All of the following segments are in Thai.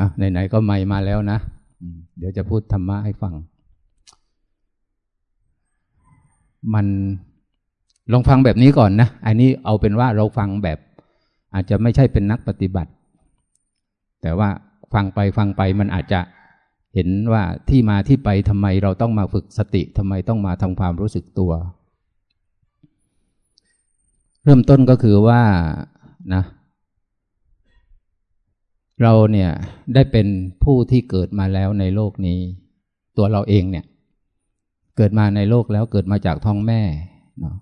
อะไหนๆก็ไม่มาแล้วนะ เดี๋ยวจะพูดธรรมะให้ฟัง มันลองฟังแบบนี้ก่อนนะ อันนี้เอาเป็นว่าเราฟังแบบ อาจจะไม่ใช่เป็นนักปฏิบัติ แต่ว่าฟังไปฟังไปมันอาจจะเห็นว่าที่มาที่ไปทำไมเราต้องมาฝึกสติทำไมต้องมาทำความรู้สึกตัว เริ่มต้นก็คือว่านะ เราเนี่ยได้เป็นผู้ที่เกิดมาแล้วในโลกนี้ ตัวเราเองเนี่ย เกิดมาในโลกแล้วเกิดมาจากท้องแม่เนาะ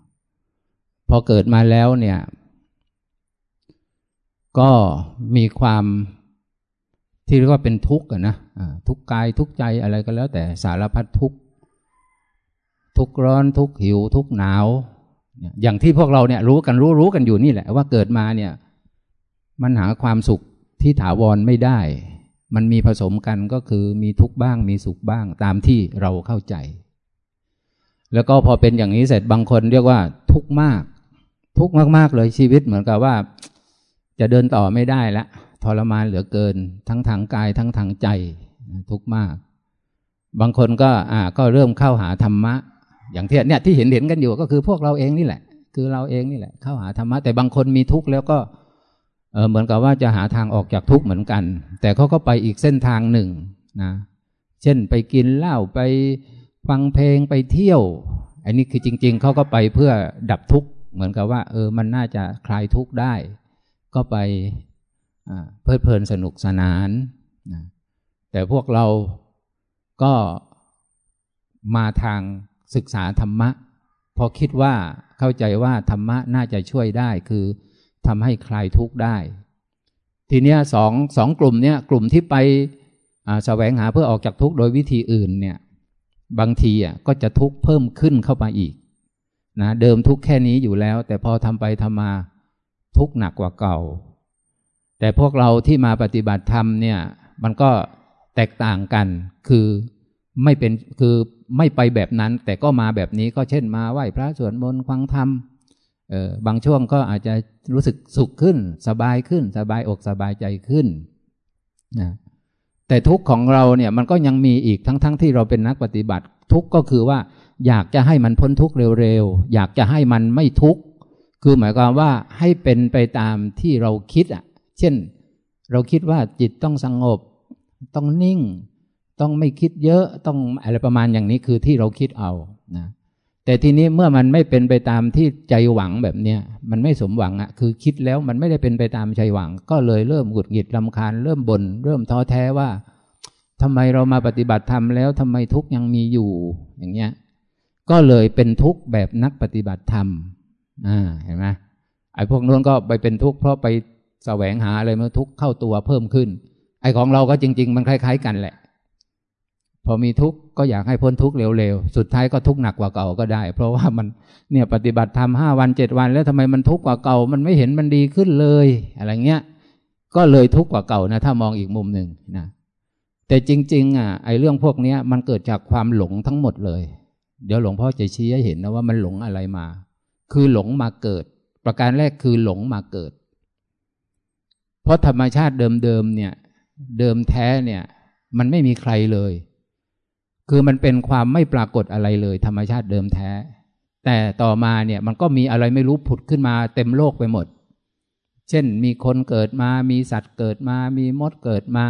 พอเกิดมาแล้วเนี่ย ก็มีความที่เรียกว่าเป็นทุกข์นะทุกกายทุกใจอะไรก็แล้วแต่สารพัดทุกข์ทุกร้อนทุกหิว ทุกหนาว อย่างที่พวกเราเนี่ยรู้กันรู้รู้กันอยู่นี่แหละว่าเกิดมาเนี่ย มันหาความสุข ที่ถาวรไม่ได้ มันมีผสมกันก็คือมีทุกข์บ้างมีสุขบ้างตามที่เราเข้าใจ แล้วก็พอเป็นอย่างนี้เสร็จบางคนเรียกว่าทุกข์มาก ทุกข์มากๆเลยชีวิตเหมือนกับว่า จะเดินต่อไม่ได้ละทรมานเหลือเกิน ทั้งทางกายทั้งทางใจทุกข์มาก บางคนก็อ่าก็เริ่มเข้าหาธรรมะ อย่างที่เนี่ยที่เห็นเห็นกันอยู่ก็คือพวกเราเองนี่แหละ คือเราเองนี่แหละ เข้าหาธรรมะแต่บางคนมีทุกข์แล้วก็ เหมือนกับว่าจะหาทางออกจากทุกข์เหมือนกัน แต่เขาก็ไปอีกเส้นทางหนึ่งนะเช่นไปกินเหล้าไปฟังเพลงไปเที่ยว อันนี้คือจริง ๆเขาก็ไปเพื่อดับทุกข์เหมือนกับว่า เออมันน่าจะคลายทุกข์ได้ ก็ไปเพลิดเพลินสนุกสนานนะแต่พวกเราก็มาทางศึกษาธรรมะ พอคิดว่าเข้าใจว่าธรรมะน่าจะช่วยได้คือ ทำให้คลายทุกข์ได้ ทีเนี้ยสองสองกลุ่มเนี้ยกลุ่มที่ไปแสวงหาเพื่อออกจากทุกข์โดยวิธีอื่นเนี่ยบางทีอะก็จะทุกข์เพิ่มขึ้นเข้ามาอีกนะเดิมทุกข์แค่นี้อยู่แล้ว แต่พอทำไปทำมาทุกข์หนักกว่าเก่า แต่พวกเราที่มาปฏิบัติธรรมเนี่ยมันก็แตกต่างกันคือไม่เป็นคือไม่ไปแบบนั้น แต่ก็มาแบบนี้ก็เช่นมาไหว้พระสวดมนต์ฟังธรรม เออบางช่วงก็อาจจะรู้สึกสุขขึ้น สบายขึ้น สบายอกสบายใจขึ้นนะแต่ทุกข์ของเราเนี่ยมันก็ยังมีอีกทั้งๆทที่เราเป็นนักปฏิบัติ ทุกข์ก็คือว่า อยากจะให้มันพ้นทุกข์เร็วๆอยากจะให้มันไม่ทุกข์คือหมายความว่าให้เป็นไปตามที่เราคิดอะ เช่น เราคิดว่าจิตต้องสงบ ต้องนิ่ง ต้องไม่คิดเยอะต้องอะไรประมาณอย่างนี้คือที่เราคิดเอานะ แต่ทีนี้เมื่อมันไม่เป็นไปตามที่ใจหวังแบบเนี้ยมันไม่สมหวังอะคือคิดแล้วมันไม่ได้เป็นไปตามใจหวัง ก็เลยเริ่มหงุดหงิดลำคาญเริ่มบน่นเริ่มท้อแท้ว่าทำไมเรามาปฏิบัติธรรมแล้วทำไมทุกยังมีอยู่อย่างเงี้ยก็เลยเป็นทุกข์แบบนักปฏิบัติธรรมอ่าเห็นไหมไอ้พวกนู้นก็ไปเป็นทุกข์เพราะไปแสวงหาอะไรมาทุกข์เข้าตัวเพิ่มขึ้น ไอ้ของเราก็จริง ๆ มันคล้าย ๆ กันแหละ พอมีทุกข์ก็อยากให้พ้นทุกข์เร็วๆ สุดท้ายก็ทุกข์หนักกว่าเก่าก็ได้ เพราะว่ามันเนี่ยปฏิบัติทำห้าวันเจ็ดวัน แล้วทำไมมันทุกข์กว่าเก่า มันไม่เห็นมันดีขึ้นเลย อะไรเงี้ย ก็เลยทุกข์กว่าเก่านะ ถ้ามองอีกมุมหนึ่งนะ แต่จริง ๆ อะไอ้เรื่องพวกเนี้ยมันเกิดจากความหลงทั้งหมดเลย เดี๋ยวหลวงพ่อจะชี้ให้เห็นนะว่ามันหลงอะไรมา คือหลงมาเกิด ประการแรกคือหลงมาเกิด เพราะธรรมชาติเดิมๆเนี่ย เดิมแท้เนี่ย มันไม่มีใครเลย คือมันเป็นความไม่ปรากฏอะไรเลย ธรรมชาติเดิมแท้ แต่ต่อมาเนี่ยมันก็มีอะไรไม่รู้ผุดขึ้นมาเต็มโลกไปหมด เช่นมีคนเกิดมา มีสัตว์เกิดมา มีมดเกิดมา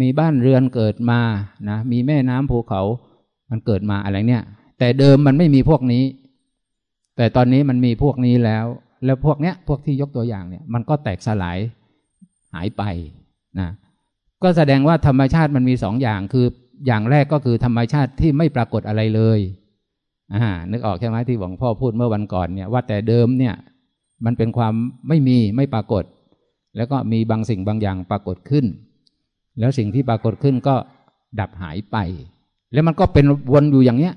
มีบ้านเรือนเกิดมานะมีแม่น้ำภูเขา มันเกิดมาอะไรเนี่ย แต่เดิมมันไม่มีพวกนี้ แต่ตอนนี้มันมีพวกนี้แล้ว แล้วพวกเนี้ยพวกที่ยกตัวอย่างเนี่ยมันก็แตกสลายหายไปนะก็แสดงว่าธรรมชาติมันมีสองอย่างคือ อย่างแรกก็คือธรรมชาติที่ไม่ปรากฏอะไรเลยอ่านึกออกใช่ไหมที่หลวงพ่อพูดเมื่อวันก่อนเนี่ยว่าแต่เดิมเนี่ย มันเป็นความไม่มีไม่ปรากฏ แล้วก็มีบางสิ่งบางอย่างปรากฏขึ้น แล้วสิ่งที่ปรากฏขึ้นก็ดับหายไป แล้วมันก็เป็นวนอยู่อย่างเนี้ย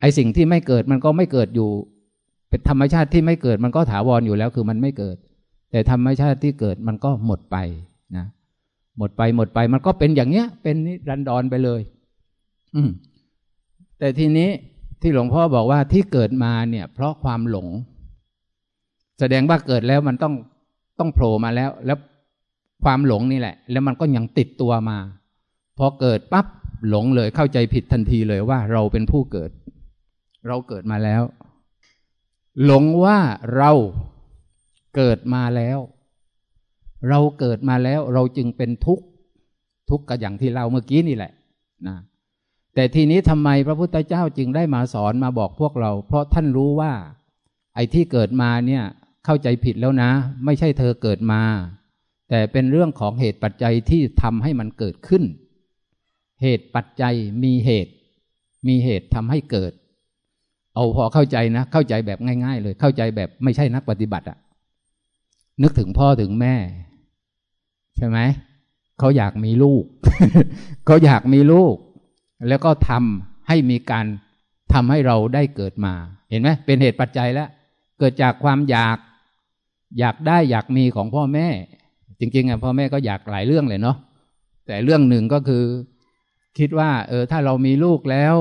ไอสิ่งที่ไม่เกิดมันก็ไม่เกิดอยู่ เป็นธรรมชาติที่ไม่เกิดมันก็ถาวรอยู่แล้วคือมันไม่เกิด แต่ธรรมชาติที่เกิดมันก็หมดไปนะหมดไปหมดไปมันก็เป็นอย่างเนี้ย เป็นนิรันดรไปเลย อืมแต่ทีนี้ที่หลวงพ่อบอกว่าที่เกิดมาเนี่ย เพราะความหลง แสดงว่าเกิดแล้วมันต้องต้องโผล่มาแล้ว แล้วความหลงนี่แหละ แล้วมันก็ยังติดตัวมา พอเกิดปั๊บหลงเลยเข้าใจผิดทันทีเลยว่าเราเป็นผู้เกิด เราเกิดมาแล้ว หลงว่าเราเกิดมาแล้ว เราเกิดมาแล้ว เราจึงเป็นทุกข์ทุกข์ก็อย่างที่เราเมื่อกี้นี่แหละ นะ แต่ทีนี้ทำไมพระพุทธเจ้าจึงได้มาสอนมาบอกพวกเรา เพราะท่านรู้ว่า ไอ้ที่เกิดมาเนี่ยเข้าใจผิดแล้วนะ ไม่ใช่เธอเกิดมา แต่เป็นเรื่องของเหตุปัจจัยที่ทำให้มันเกิดขึ้น เหตุปัจจัยมีเหตุ มีเหตุทำให้เกิด เอาพอเข้าใจนะ เข้าใจแบบง่าย ๆ เลยเข้าใจแบบไม่ใช่นักปฏิบัติอะนึกถึงพ่อถึงแม่ ใช่ไหมเขาอยากมีลูก เขาอยากมีลูก แล้วก็ทำให้มีการทำให้เราได้เกิดมา เห็นไหมเป็นเหตุปัจจัยแล้ว เกิดจากความอยาก อยากได้อยากมีของพ่อแม่ จริงๆอะพ่อแม่ก็อยากหลายเรื่องเลยเนาะแต่เรื่องหนึ่งก็คือ คิดว่า เออ ถ้าเรามีลูกแล้ว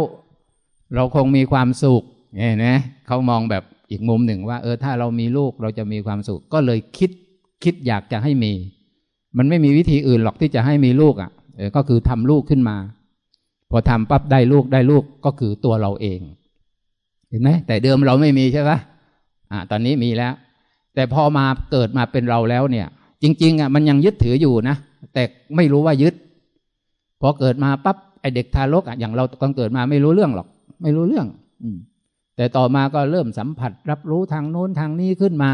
เราคงมีความสุขเห็นไหมเขามองแบบอีกมุมหนึ่งว่า เออ ถ้าเรามีลูกเราจะมีความสุข ก็เลยคิดคิดอยากจะให้มี มันไม่มีวิธีอื่นหรอกที่จะให้มีลูกอะก็คือทำลูกขึ้นมา อทำปั๊บได้ลูกได้ลูกก็คือตัวเราเอง เห็นไหมแต่เดิมเราไม่มีใช่ปะอ่า ตอนนี้มีแล้ว แต่พอมาเกิดมาเป็นเราแล้วเนี่ย จริง ๆอะมันยังยึดถืออยู่นะแต่ไม่รู้ว่ายึดพอเกิดมาปั๊บไอเด็กทารกอะอย่างเราตอนเกิดมาไม่รู้เรื่องหรอก ไม่รู้เรื่อง อืม แต่ต่อมาก็เริ่มสัมผัส รับรู้ทางโน้นทางนี้ขึ้นมา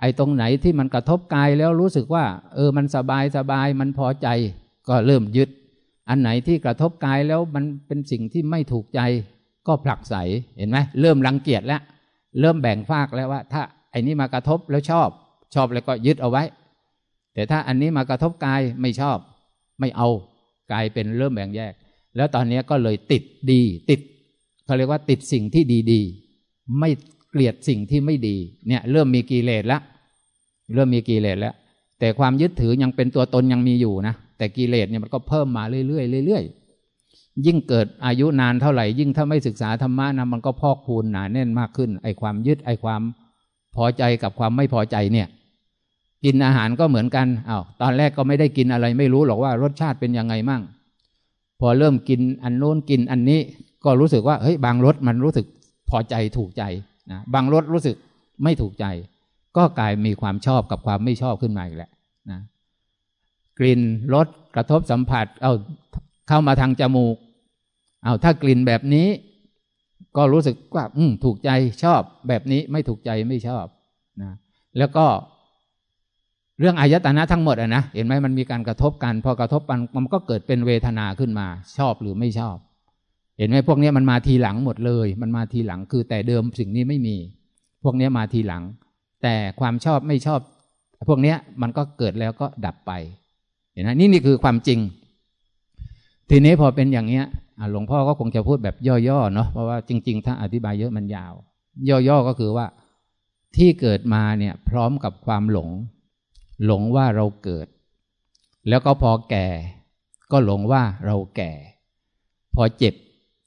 ไอตรงไหนที่มันกระทบกายแล้วรู้สึกว่า เออมันสบายสบายมันพอใจ ก็เริ่มยึด อันไหนที่กระทบกายแล้วมันเป็นสิ่งที่ไม่ถูกใจก็ผลักใสเห็นไหมเริ่มรังเกียจแล้ว เริ่มแบ่งฝากแล้วว่า ถ้าไอ้นี้มากระทบแล้วชอบ ชอบแล้วก็ยึดเอาไว้ แต่ถ้าอันนี้มากระทบกายไม่ชอบ ไม่เอากายเป็นเริ่มแบ่งแยก แล้วตอนนี้ก็เลยติดดี ติดเขาเรียกว่าติดสิ่งที่ดีๆ ไม่เกลียดสิ่งที่ไม่ดี เนี่ยเริ่มมีกิเลสแล้วเริ่มมีกิเลสแล้วแต่ความยึดถือยังเป็นตัวตนยังมีอยู่นะ แต่กิเลสเนี่ยมันก็เพิ่มมาเรื่อยๆเรื่อยๆยิ่งเกิดอายุนานเท่าไหร่ ยิ่งถ้าไม่ศึกษาธรรมะนะมันก็พอกพูนหนาแน่นมากขึ้น ไอ้ความยึดไอ้ความพอใจกับความไม่พอใจเนี่ย กินอาหารก็เหมือนกันอา้าวตอนแรกก็ไม่ได้กินอะไร ไม่รู้หรอกว่ารสชาติเป็นยังไงมั่ง พอเริ่มกินอันโน้นกินอันนี้ก็รู้สึกว่าเฮ้ยบางรสมันรู้สึกพอใจถูกใจนะบางรสรู้สึกไม่ถูกใจ ก็กลายมีความชอบกับความไม่ชอบขึ้นมาอีกแหละนะ กลิ่นรสกระทบสัมผัส เอาเข้ามาทางจมูก เอาถ้ากลิ่นแบบนี้ ก็รู้สึกว่า อืม ถูกใจชอบแบบนี้ไม่ถูกใจไม่ชอบนะแล้วก็เรื่องอายตนะทั้งหมดอะนะเห็นไหมมันมีการกระทบกันพอกระทบกันมันก็เกิดเป็นเวทนาขึ้นมา ชอบหรือไม่ชอบ เห็นไหมพวกนี้มันมาทีหลังหมดเลย มันมาทีหลังคือแต่เดิมสิ่งนี้ไม่มี พวกนี้มาทีหลัง แต่ความชอบไม่ชอบ พวกนี้มันก็เกิดแล้วก็ดับไป เห็นไหมนี่นี่คือความจริง ทีนี้พอเป็นอย่างเนี้ยหลวงพ่อก็คงจะพูดแบบย่อๆเนาะเพราะว่าจริง ๆ ถ้าอธิบายเยอะมันยาว ย่อๆก็คือว่าที่เกิดมาเนี่ยพร้อมกับความหลง หลงว่าเราเกิด แล้วก็พอแก่ ก็หลงว่าเราแก่ พอเจ็บ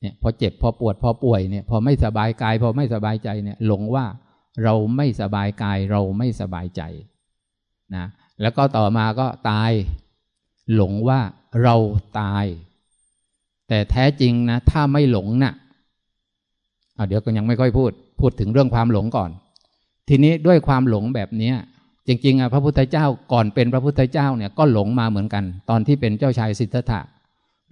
เนี่ยพอเจ็บพอปวดพอป่วยเนี่ยพอไม่สบายกาย พอไม่สบายใจเนี่ยหลงว่าเราไม่สบายกายเราไม่สบายใจนะแล้วก็ต่อมาก็ตาย หลงว่าเราตาย แต่แท้จริงนะ ถ้าไม่หลงนะ่ะเดี๋ยวก็ยังไม่ค่อยพูด พูดถึงเรื่องความหลงก่อน ทีนี้ด้วยความหลงแบบนี้จริงๆอะพระพุทธเจ้าก่อนเป็นพระพุทธเจ้าเนี่ยก็หลงมาเหมือนกัน ตอนที่เป็นเจ้าชายสิทธัตถะ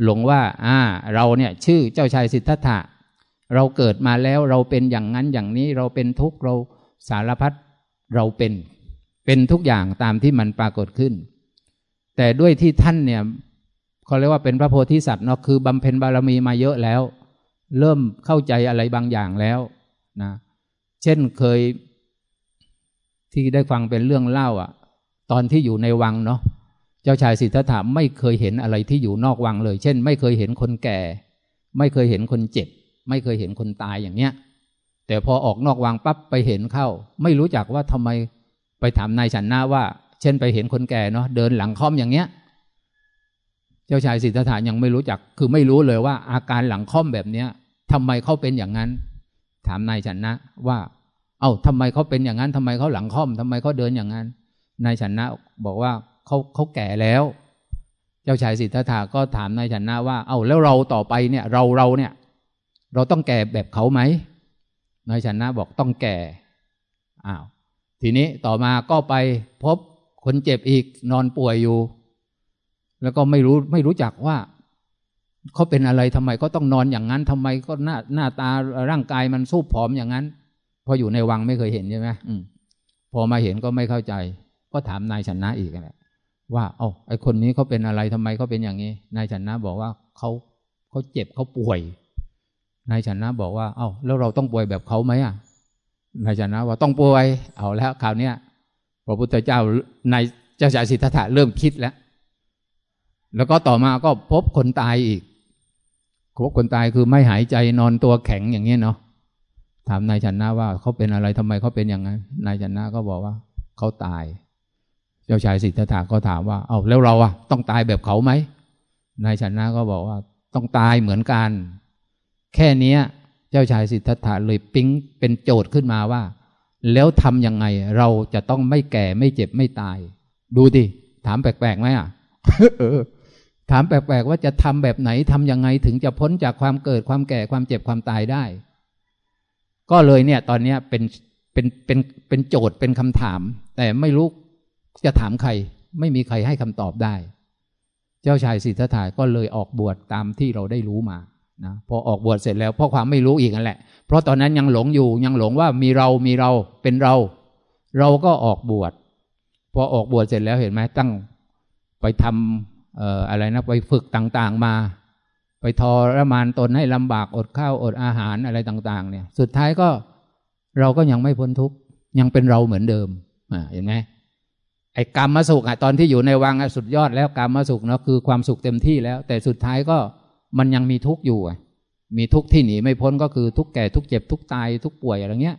หลงว่า อ่า เราเนี่ย ชื่อเจ้าชายสิทธัตถะ เราเกิดมาแล้วเราเป็นอย่างนั้นอย่างนี้เราเป็นทุกข์เราสารพัดเราเป็น เป็นทุกอย่างตามที่มันปรากฏขึ้น แต่ด้วยที่ท่านเนี่ยเขาเรียกว่าเป็นพระโพธิสัตว์เนาะคือบำเพ็ญบารมีมาเยอะแล้ว เริ่มเข้าใจอะไรบางอย่างแล้วนะเช่นเคยที่ได้ฟังเป็นเรื่องเล่าอะ ตอนที่อยู่ในวังเนาะเจ้าชายสิทธัตถะไม่เคยเห็นอะไรที่อยู่นอกวังเลย เช่น ไม่เคยเห็นคนแก่ ไม่เคยเห็นคนเจ็บ ไม่เคยเห็นคนตายอย่างเนี้ยแต่พอออกนอกวังปั๊บไปเห็นเข้า ไม่รู้จักว่าทำไมไปถามนายฉันนาว่า เช่นไปเห็นคนแก่เนาะเดินหลังค่อมอย่างเนี้ย เจ้าชายสิทธัตถะยังไม่รู้จัก คือไม่รู้เลยว่าอาการหลังค่อมแบบเนี้ยทำไมเขาเป็นอย่างนั้น ถามนายฉันนะว่า เอา้าทำไมเขาเป็นอย่างนั้นทำไมเขาหลังค่อมทำไมเขาเดินอย่างนั้น นายฉันนะบอกว่าเขาเขาแก่แล้ว เจ้าชายสิทธัตถะก็ถามนายชนะว่า เอา้าแล้วเราต่อไปเนี่ย เราเราเนี่ย เราต้องแก่แบบเขาไหมนายชนะบอกต้องแก่อ้าวทีนี้ต่อมาก็ไปพบ คนเจ็บอีกนอนป่วยอยู่ แล้วก็ไม่รู้ไม่รู้จักว่าเขาเป็นอะไรทำไมก็ต้องนอนอย่างนั้นทำไมก็หน้าหน้าตาร่างกายมันสู้ผอมอย่างนั้นพออยู่ในวังไม่เคยเห็นใช่ไหมพอมาเห็นก็ไม่เข้าใจ ก็ถามนายชนะอีกแหละว่าเอ้าไอคนนี้เขาเป็นอะไรทำไมเขาเป็นอย่างนี้ นายชนะบอกว่าเขาเขาเจ็บเขาป่วย นายชนะบอกว่า เอ้าแล้วเราต้องป่วยแบบเขาไหมอะนายชนะว่าต้องป่วย เอาแล้วคราวเนี้ย พระพุทธเจ้าในเจ้าชายสิทธัตถะเริ่มคิดแล้ว แล้วก็ต่อมาก็พบคนตายอีกพบคนตายคือไม่หายใจนอนตัวแข็งอย่างนี้เนาะถามนายชนะว่าเขาเป็นอะไรทำไมเขาเป็นอย่างนั้นนายชนะก็บอกว่าเขาตาย เจ้าชายสิทธัตถะก็ถามว่า เอาแล้วเราอะต้องตายแบบเขาไหมนายชนะก็บอกว่า ต้องตายเหมือนกัน แค่นี้เจ้าชายสิทธัตถะเลยปิ๊งเป็นโจทย์ขึ้นมาว่า แล้วทำยังไง เราจะต้องไม่แก่ไม่เจ็บไม่ตาย ดูดิถามแปลกๆไหมอะถามแปลกๆว่าจะทำแบบไหนทำยังไงถึงจะพ้นจากความเกิดความแก่ความเจ็บความตายได้ ก็เลยเนี่ย ตอนนี้เป็นเป็นเป็นเป็นโจทย์เป็นคำถาม แต่ไม่รู้จะถามใคร ไม่มีใครให้คำตอบได้ เจ้าชายสิทธัตถะก็เลยออกบวชตามที่เราได้รู้มา นะพอออกบวชเสร็จแล้วเพราะความไม่รู้อีกนั่นแหละ เพราะตอนนั้นยังหลงอยู่ยังหลงว่ามีเรามีเราเป็นเรา เราก็ออกบวชพอออกบวชเสร็จแล้วเห็นไหมตั้งไปทำเอ่ออะไรนะไปฝึกต่างๆมา ไปทรมานตนให้ลำบากอดข้าวอดอาหารอะไรต่าง ๆ เนี่ย สุดท้ายก็เราก็ยังไม่พ้นทุกข์ยังเป็นเราเหมือนเดิมอ่าเห็นไหมไอ้กรรมมาสุขอะตอนที่อยู่ในวังสุดยอดแล้วกรรมมาสุขเนาะคือความสุขเต็มที่แล้ว แต่สุดท้ายก็ มันยังมีทุกข์อยู่มีทุกข์ที่หนีไม่พ้นก็คือทุกข์แก่ทุกข์เจ็บทุกข์ตายทุกข์ป่วยอะไรเงี้ย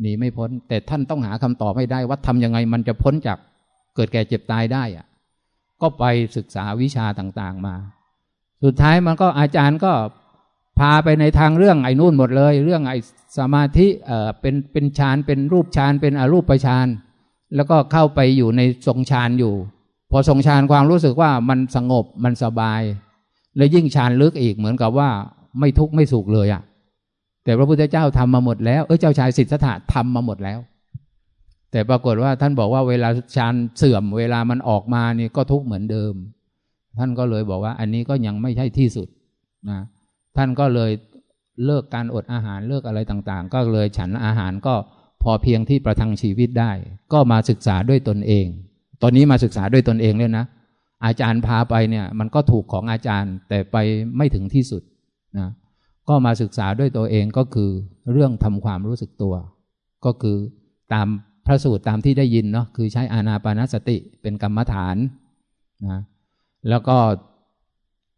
หนีไม่พ้น แต่ท่านต้องหาคำตอบให้ได้ว่าทำยังไงมันจะพ้นจากเกิดแก่เจ็บตายได้อะก็ไปศึกษาวิชาต่างๆมา สุดท้ายมันก็อาจารย์ก็พาไปในทางเรื่องไอ้นู่นหมดเลย เรื่องไอ้สมาธิเอ่อเป็นเป็นฌานเป็นรูปฌานเป็นอรูปฌานแล้วก็เข้าไปอยู่ในทรงฌานอยู่ พอทรงฌานความรู้สึกว่ามันสงบมันสบาย แล้วยิ่งฌานลึกอีกเหมือนกับว่าไม่ทุกข์ไม่สุขเลยอะ่ะ แต่พระพุทธเจ้าทำมาหมดแล้วเออเจ้าชายสิทธัตถะทำมาหมดแล้ว แต่ปรากฏว่าท่านบอกว่าเวลาฌานเสื่อม เวลามันออกมานี่ก็ทุกข์เหมือนเดิม ท่านก็เลยบอกว่า อันนี้ก็ยังไม่ใช่ที่สุดนะท่านก็เลยเลิกการอดอาหารเลิกอะไรต่างๆ ก็เลยฉันอาหารก็พอเพียงที่ประทังชีวิตได้ ก็มาศึกษาด้วยตนเอง ตอนนี้มาศึกษาด้วยตนเองเลยนะ อาจารย์พาไปเนี่ยมันก็ถูกของอาจารย์แต่ไปไม่ถึงที่สุดนะก็มาศึกษาด้วยตัวเองก็คือเรื่องทำความรู้สึกตัว ก็คือตามพระสูตรตามที่ได้ยินเนาะคือใช้อานาปานสติเป็นกรรมฐานนะแล้วก็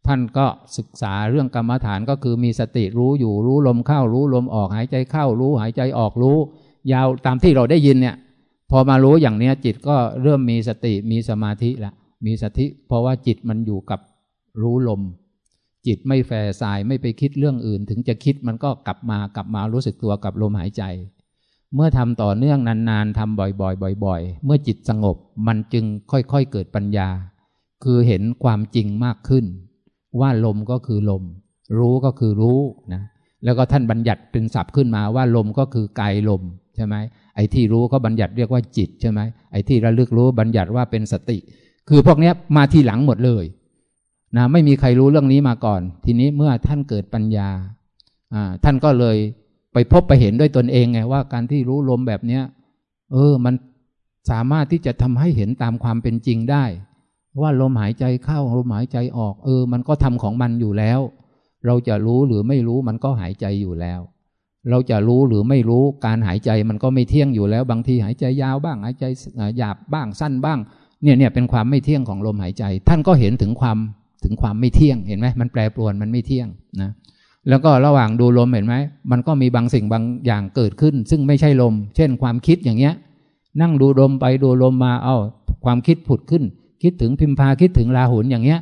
ท่านก็ศึกษาเรื่องกรรมฐานก็คือมีสติรู้อยู่รู้ลมเข้ารู้ลมออกหายใจเข้ารู้หายใจออกรู้ ยาวตามที่เราได้ยินเนี่ย พอมารู้อย่างนี้จิตก็เริ่มมีสติมีสมาธิแล้ว มีสติเพราะว่าจิตมันอยู่กับรู้ลม จิตไม่แฝงสายไม่ไปคิดเรื่องอื่น ถึงจะคิดมันก็กลับมากลับมารู้สึกตัวกับลมหายใจ เมื่อทำต่อเนื่องนานๆทำบ่อยๆบ่อยๆ เมื่อจิตสงบมันจึงค่อยๆเกิดปัญญา คือเห็นความจริงมากขึ้น ว่าลมก็คือลม รู้ก็คือรู้นะแล้วก็ท่านบัญญัติเป็นศัพท์ขึ้นมาว่าลมก็คือกายลมใช่ไหมไอ้ที่รู้ก็บัญญัติเรียกว่าจิตใช่ไหมไอ้ที่ระลึกรู้บัญญัติว่าเป็นสติ คือพวกนี้มาทีหลังหมดเลยนะไม่มีใครรู้เรื่องนี้มาก่อน ทีนี้เมื่อท่านเกิดปัญญาท่านก็เลยไปพบไปเห็นด้วยตนเองไงว่าการที่รู้ลมแบบเนี้ยเออ มันสามารถที่จะทำให้เห็นตามความเป็นจริงได้ ว่าลมหายใจเข้าลมหายใจออก เออ มันก็ทำของมันอยู่แล้ว เราจะรู้หรือไม่รู้มันก็หายใจอยู่แล้ว เราจะรู้หรือไม่รู้การหายใจมันก็ไม่เที่ยงอยู่แล้ว บางทีหายใจยาวบ้าง หายใจหยาบบ้างสั้นบ้าง เนี่ยเนี่ยเป็นความไม่เที่ยงของลมหายใจ ท่านก็เห็นถึงความถึงความไม่เที่ยงเห็นไหมมันแปรปรวนมันไม่เที่ยงนะแล้วก็ระหว่างดูลมเห็นไหมมันก็มีบางสิ่งบางอย่างเกิดขึ้น ซึ่งไม่ใช่ลม เช่นความคิดอย่างเงี้ย นั่งดูลมไปดูลมมาเอา้าความคิดผุดขึ้น คิดถึงพิมพาคิดถึงลาหุนอย่างเงี้ย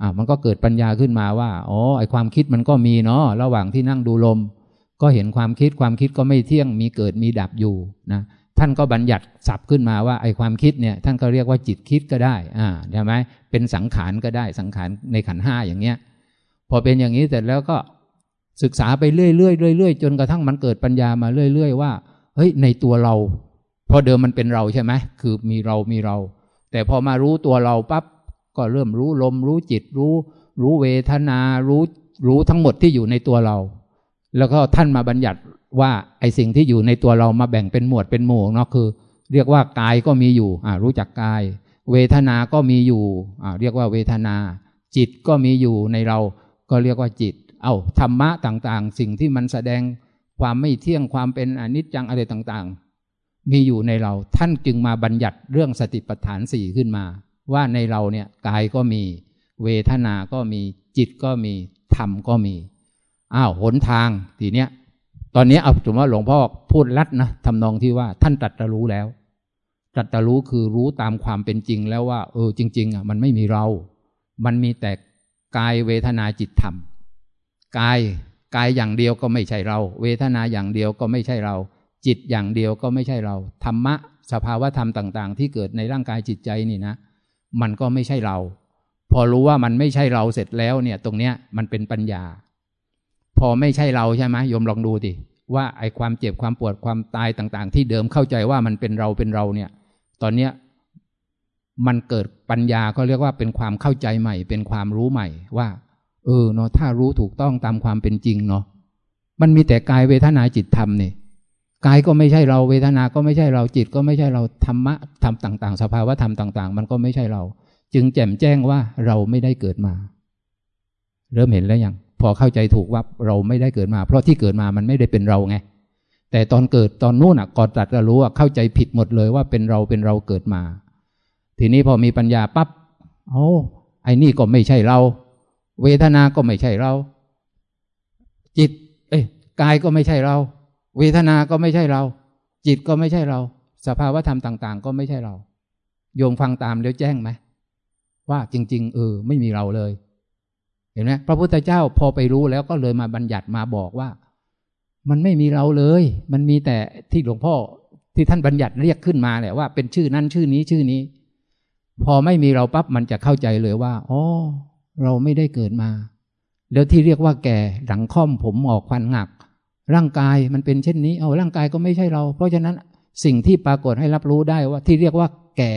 อ่ามันก็เกิดปัญญาขึ้นมาว่าอ๋อไอความคิดมันก็มีเนาะระหว่างที่นั่งดูลม ก็เห็นความคิดความคิดก็ไม่เที่ยงมีเกิดมีดับอยู่นะ ท่านก็บัญญัติศัพท์ขึ้นมาว่าไอความคิดเนี่ยท่านก็เรียกว่าจิตคิดก็ได้อ่าใช่ไหมเป็นสังขารก็ได้สังขารในขันห้าอย่างเงี้ยพอเป็นอย่างนี้เสร็จแล้วก็ศึกษาไปเรื่อยๆเรื่อยๆจนกระทั่งมันเกิดปัญญามาเรื่อย ๆ ว่าเฮ้ยในตัวเรา พอเดิมมันเป็นเราใช่ไหมคือมีเรามีเรา แต่พอมารู้ตัวเราปั๊บก็เริ่มรู้ลม รู้จิตรู้ รู้เวทนารู้รู้ทั้งหมดที่อยู่ในตัวเรา แล้วก็ท่านมาบัญญัติ ว่าไอสิ่งที่อยู่ในตัวเรามาแบ่งเป็นหมวดเป็นหมู่เนาะคือ เรียกว่ากายก็มีอยู่อ่ารู้จักกาย เวทนาก็มีอยู่อ่าเรียกว่าเวทนา จิตก็มีอยู่ในเราก็เรียกว่าจิต เอาธรรมะต่างๆ สิ่งที่มันแสดงความไม่เที่ยงความเป็นอนิจจังอะไรต่างๆ มีอยู่ในเราท่านจึงมาบัญญัติเรื่องสติปัฏฐานสี่ขึ้นมา ว่าในเราเนี่ยกายก็มี เวทนาก็มีจิตก็มีธรรมก็มีอ้าวหนทางทีเนี้ย ตอนนี้เอาสมมติว่าหลวงพ่อพูดลัดนะทำนองที่ว่าท่านตรัสรู้แล้วตรัสรู้คือรู้ตามความเป็นจริงแล้วว่า เออจริง ๆอะมันไม่มีเรา มันมีแต่กายเวทนาจิตธรรมกายกายอย่างเดียวก็ไม่ใช่เรา เวทนาอย่างเดียวก็ไม่ใช่เรา จิตอย่างเดียวก็ไม่ใช่เรา ธรรมะสภาวะธรรมต่าง ๆ ที่เกิดในร่างกายจิตใจนี่นะ มันก็ไม่ใช่เรา พอรู้ว่ามันไม่ใช่เราเสร็จแล้วเนี่ย ตรงเนี้ยมันเป็นปัญญา พอไม่ใช่เราใช่ไหมโยมลองดูดิว่าไอ้ความเจ็บความปวดความตายต่าง ๆ ที่เดิมเข้าใจว่ามันเป็นเราเป็นเราเนี่ย ตอนเนี้ยมันเกิดปัญญาก็เรียกว่าเป็นความเข้าใจใหม่ เป็นความรู้ใหม่ว่า เออเนาะถ้ารู้ถูกต้องตามความเป็นจริงเนาะมันมีแต่กายเวทนาจิตธรรมนี่กายก็ไม่ใช่เราเวทนาก็ไม่ใช่เราจิตก็ไม่ใช่เราธรรมะธรรมต่าง ๆ สภาวะธรรมต่าง ๆ มันก็ไม่ใช่เรา จึงแจ่มแจ้งว่าเราไม่ได้เกิดมา เริ่มเห็นแล้วยัง พอเข้าใจถูกว่าเราไม่ได้เกิดมา เพราะที่เกิดมามันไม่ได้เป็นเราไง แต่ตอนเกิดตอนนู้นอะก่อนตัดก็รู้อะเข้าใจผิดหมดเลยว่าเป็นเราเป็นเราเกิดมา ทีนี้พอมีปัญญาปั๊บโอ้ไอ้นี่ก็ไม่ใช่เรา เวทนา ก็ไม่ใช่เรา จิต เอ้กายก็ไม่ใช่เรา เวทนา ก็ไม่ใช่เรา จิตก็ไม่ใช่เรา สภาวะธรรมต่าง ๆ ก็ไม่ใช่เรา โยมฟังตามแล้วแจ้งไหมว่าจริง ๆ เออ ไม่มีเราเลย ห็นไหมพระพุทธเจ้าพอไปรู้แล้วก็เลยมาบัญญัติมาบอกว่า มันไม่มีเราเลย มันมีแต่ที่หลวงพ่อที่ท่านบัญญัติเรียกขึ้นมาแหละว่าเป็นชื่อนั้นชื่อนี้ชื่อนี้ พอไม่มีเราปั๊บมันจะเข้าใจเลยว่าอ๋อเราไม่ได้เกิดมา แล้วที่เรียกว่าแก่หลังค่อมผมออกควันหัก ร่างกายมันเป็นเช่นนี้ เอาร่างกายก็ไม่ใช่เรา เพราะฉะนั้นสิ่งที่ปรากฏให้รับรู้ได้ว่าที่เรียกว่าแก่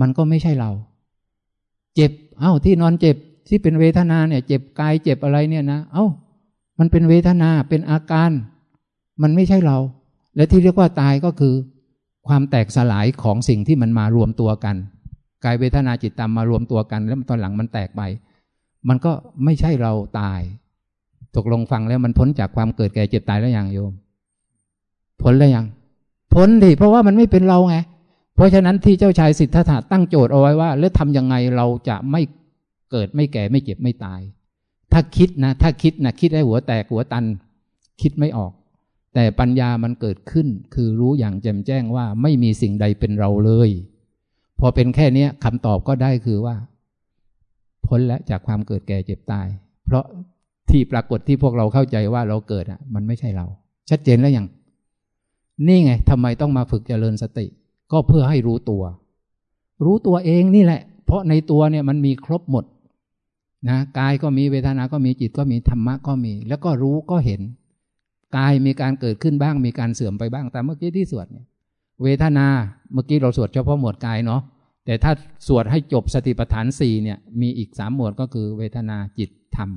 มันก็ไม่ใช่เรา เจ็บ เอา้าที่นอนเจ็บ ที่เป็นเวทนาเนี่ย เจ็บกายเจ็บอะไรเนี่ยนะ เอา้า มันเป็นเวทนาเป็นอาการ มันไม่ใช่เรา และที่เรียกว่าตายก็คือ ความแตกสลายของสิ่งที่มันมารวมตัวกัน กายเวทนาจิตตามมารวมตัวกัน แล้วตอนหลังมันแตกไป มันก็ไม่ใช่เราตาย ตกลงฟังแล้วมันพ้นจากความเกิดแก่เจ็บตายแล้วยังโยม พ้นแล้วยัง พ้นดิเพราะว่ามันไม่เป็นเราไงเพราะฉะนั้นที่เจ้าชายสิทธัตถะตั้งโจทย์เอาไว้ว่า แล้วทำยังไงเราจะไม่ เกิดไม่แก่ไม่เจ็บไม่ตาย ถ้าคิดนะ ถ้าคิดนะคิดให้หัวแตกหัวตัน คิดไม่ออก แต่ปัญญามันเกิดขึ้น คือรู้อย่างแจ่มแจ้งว่าไม่มีสิ่งใดเป็นเราเลย พอเป็นแค่นี้คำตอบก็ได้คือว่า พ้นแล้วจากความเกิดแก่เจ็บตาย เพราะที่ปรากฏที่พวกเราเข้าใจว่าเราเกิดอะ มันไม่ใช่เรา ชัดเจนแล้วยังนี่ไงทำไมต้องมาฝึกเจริญสติ ก็เพื่อให้รู้ตัว รู้ตัวเองนี่แหละ เพราะในตัวเนี่ยมันมีครบหมด นะกายก็มีเวทนาก็มีจิตก็มีธรรมะก็มี แล้วก็รู้ก็เห็นกายมีการเกิดขึ้นบ้างมีการเสื่อมไปบ้างแต่เมื่อกี้ที่สวดเนี่ยเวทนาเมื่อกี้เราสวดเฉพาะหมวดกายเนาะแต่ถ้าสวดให้จบสติปัฏฐานสี่เนี่ย มีอีกสามหมวดก็คือเวทนาจิตธรรม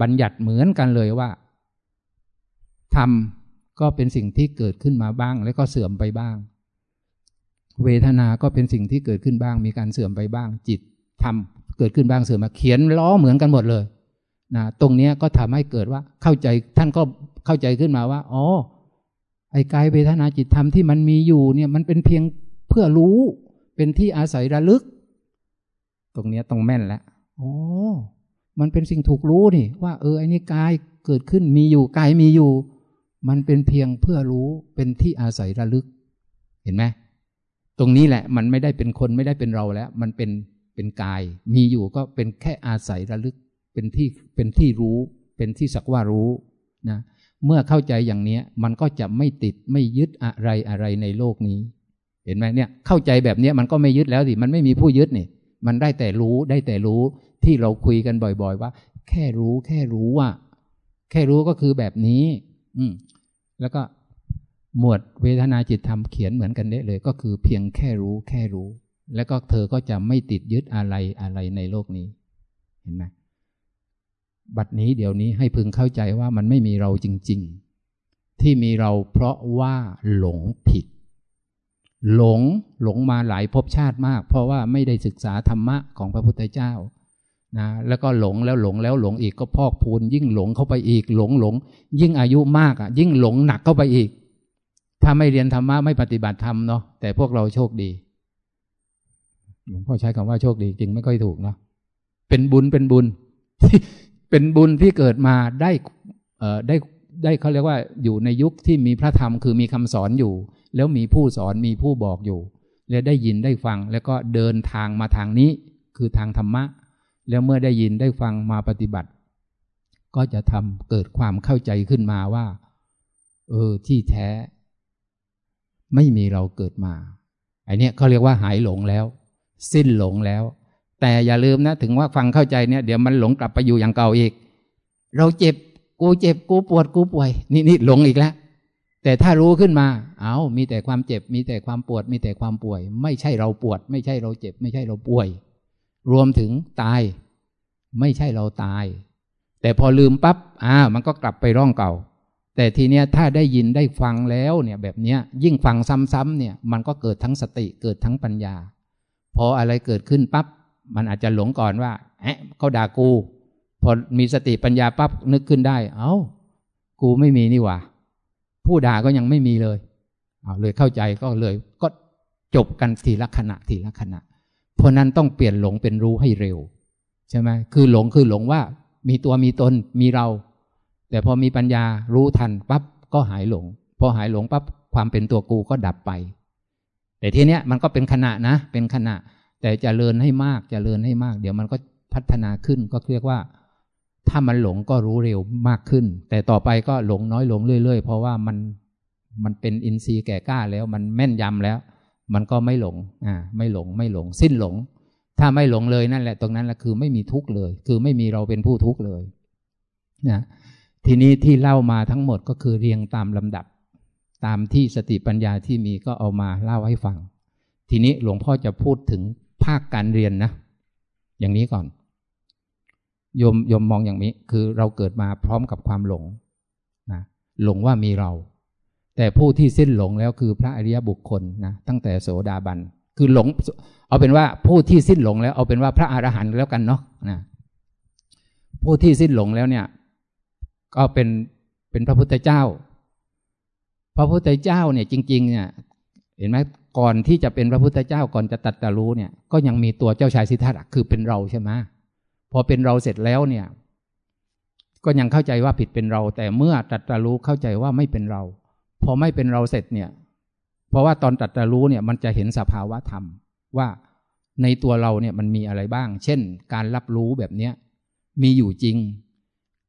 บัญญัติเหมือนกันเลยว่า ธรรมก็เป็นสิ่งที่เกิดขึ้นมาบ้าง แล้วก็เสื่อมไปบ้าง เวทนาก็เป็นสิ่งที่เกิดขึ้นบ้าง มีการเสื่อมไปบ้าง จิตธรรม เกิดขึ้นบ้างเสื่อมมาเขียนล้อเหมือนกันหมดเลยนะตรงนี้ก็ทำให้เกิดว่าเข้าใจท่านก็เข้าใจขึ้นมาว่าอ๋อไอ้กายเวทนาจิตธรรมที่มันมีอยู่เนี่ยมันเป็นเพียงเพื่อรู้ เป็นที่อาศัยระลึก ตรงนี้ต้องแม่นแล้วอ๋อมันเป็นสิ่งถูกรู้นี่ ว่า เออไอ้นี่กายเกิดขึ้นมีอยู่กายมีอยู่ มันเป็นเพียงเพื่อรู้เป็นที่อาศัยระลึก เห็นไหมตรงนี้แหละ มันไม่ได้เป็นคนไม่ได้เป็นเราแล้ว มันเป็น เป็นกาย มีอยู่ก็เป็นแค่อาศัยระลึกเป็นที่เป็นที่รู้ เป็นที่สักว่ารู้นะเมื่อเข้าใจอย่างนี้มันก็จะไม่ติดไม่ยึดอะไรอะไรในโลกนี้ เห็นไหมเนี่ยเข้าใจแบบนี้มันก็ไม่ยึดแล้วสิมันไม่มีผู้ยึดนี่มันได้แต่รู้ได้แต่รู้ที่เราคุยกันบ่อย ๆ ว่า แค่รู้แค่รู้ว่า แค่รู้ก็คือแบบนี้ อืมแล้วก็หมวดเวทนาจิตธรรมเขียนเหมือนกันได้เลย ก็คือเพียงแค่รู้แค่รู้ แล้วก็เธอก็จะไม่ติดยึดอะไรอะไรในโลกนี้ เห็นไหมบัดนี้เดี๋ยวนี้ให้พึงเข้าใจว่ามันไม่มีเราจริง ๆ ที่มีเราเพราะว่าหลงผิด หลงหลงมาหลายภพชาติมาก เพราะว่าไม่ได้ศึกษาธรรมะของพระพุทธเจ้านะแล้วก็หลงแล้วหลงแล้วหลงอีกก็พอกพูน ยิ่งหลงเข้าไปอีก หลงหลง ยิ่งอายุมากอะ ยิ่งหลงหนักเข้าไปอีก ถ้าไม่เรียนธรรมะไม่ปฏิบัติธรรมเนาะแต่พวกเราโชคดี หลวงพ่อใช้คำว่าโชคดีจริงไม่ค่อยถูกเนาะเป็นบุญเป็นบุญเป็นบุญที่เกิดมาได้เอ่อได้ได้เขาเรียกว่าอยู่ในยุคที่มีพระธรรมคือมีคำสอนอยู่ แล้วมีผู้สอนมีผู้บอกอยู่ แล้วได้ยินได้ฟัง แล้วก็เดินทางมาทางนี้คือทางธรรมะ แล้วเมื่อได้ยินได้ฟังมาปฏิบัติ ก็จะทำเกิดความเข้าใจขึ้นมาว่า เออที่แท้ ไม่มีเราเกิดมาไอเนี้ยเขาเรียกว่าหายหลงแล้ว สิ้นหลงแล้ว แต่อย่าลืมนะถึงว่าฟังเข้าใจเนี่ยเดี๋ยวมันหลงกลับไปอยู่อย่างเก่าอีก เราเจ็บกูเจ็บกูปวดกูป่วย นี่นี่หลงอีกแล้วแต่ถ้ารู้ขึ้นมา เอามีแต่ความเจ็บ มีแต่ความปวด มีแต่ความป่วย ไม่ใช่เราปวด ไม่ใช่เราเจ็บ ไม่ใช่เราป่วย รวมถึงตาย ไม่ใช่เราตาย แต่พอลืมปับ๊บอ่า มันก็กลับไปร่องเก่า แต่ทีเนี้ยถ้าได้ยินได้ฟังแล้วเนี่ยแบบเนี้ยยิ่งฟังซ้ำๆเนี่ย มันก็เกิดทั้งสติเกิดทั้งปัญญา พออะไรเกิดขึ้นปับ๊บมันอาจจะหลงก่อนว่าแอะเขาด่ากู พอมีสติปัญญาปั๊บนึกขึ้นได้ เอา้า กูไม่มีนี่หว่า ผู้ด่าก็ยังไม่มีเลยเอาเลยเข้าใจก็เลย ก็จบกันทีละขณะทีละขณะ เพราะนั้นต้องเปลี่ยนหลงเป็นรู้ให้เร็ว ใช่ไหมคือหลงคือหลงว่า มีตัวมีตนมีเรา แต่พอมีปัญญารู้ทันปั๊บก็หายหลง พอหายหลงปั๊บความเป็นตัวกูก็ดับไป แต่ทีเนี้ยมันก็เป็นขณะนะ เป็นขณะ แต่จะเริญให้มากจะเริญให้มาก เดี๋ยวมันก็พัฒนาขึ้นก็เรียกว่า ถ้ามันหลงก็รู้เร็วมากขึ้น แต่ต่อไปก็หลงน้อยลงเรื่อย ๆ เพราะว่ามันมันเป็นอินทรีย์แก่กล้าแล้ว มันแม่นยำแล้ว มันก็ไม่หลงอ่าไม่หลงไม่หลง สิ้นหลง ถ้าไม่หลงเลยนั่นแหละ ตรงนั้นแหละคือไม่มีทุกข์เลย คือไม่มีเราเป็นผู้ทุกข์เลยนะทีนี้ที่เล่ามาทั้งหมดก็คือเรียงตามลำดับ ตามที่สติปัญญาที่มีก็เอามาเล่าให้ฟัง ทีนี้หลวงพ่อจะพูดถึงภาคการเรียนนะ อย่างนี้ก่อนโยมโยมมองอย่างนี้ คือเราเกิดมาพร้อมกับความหลงนะหลงว่ามีเรา แต่ผู้ที่สิ้นหลงแล้วคือพระอริยบุคคลนะตั้งแต่โสดาบัน คือหลง เอาเป็นว่าผู้ที่สิ้นหลงแล้ว เอาเป็นว่าพระอรหันต์แล้วกันเนาะนะผู้ที่สิ้นหลงแล้วเนี่ย ก็เป็นเป็นพระพุทธเจ้า ระพุทธเจ้าเนี่ยจริง ๆ เนี่ย เห็นไหมก่อนที่จะเป็นพระพุทธเจ้าก่อนจะตัดตรู้เนี่ย ก็ยังมีตัวเจ้าชายสิทธัตถะคือเป็นเราใช่ไหมพอเป็นเราเสร็จแล้วเนี่ย ก็ยังเข้าใจว่าผิดเป็นเรา แต่เมื่อตัดตรู้เข้าใจว่าไม่เป็นเรา พอไม่เป็นเราเสร็จเนี่ย เพราะว่าตอนตัดตรู้เนี่ยมันจะเห็นสภาวะธรรมว่าในตัวเราเนี่ยมันมีอะไรบ้าง เช่น การรับรู้แบบเนี้ยมีอยู่จริง